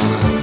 Jonas.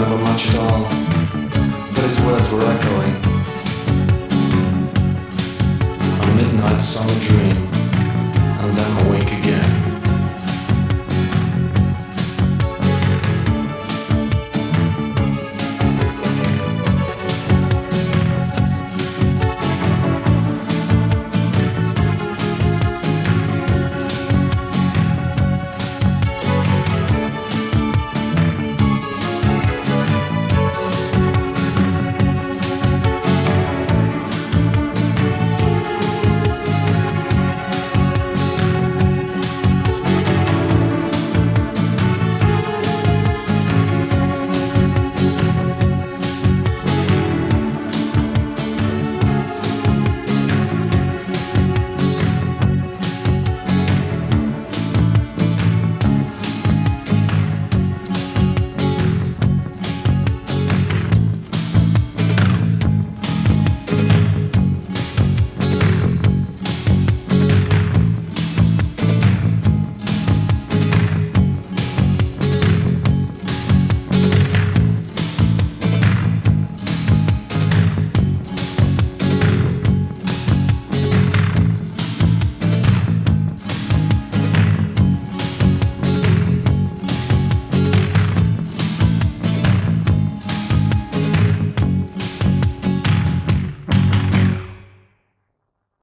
Remember much at all, but his words were echoing. A midnight summer dream, and then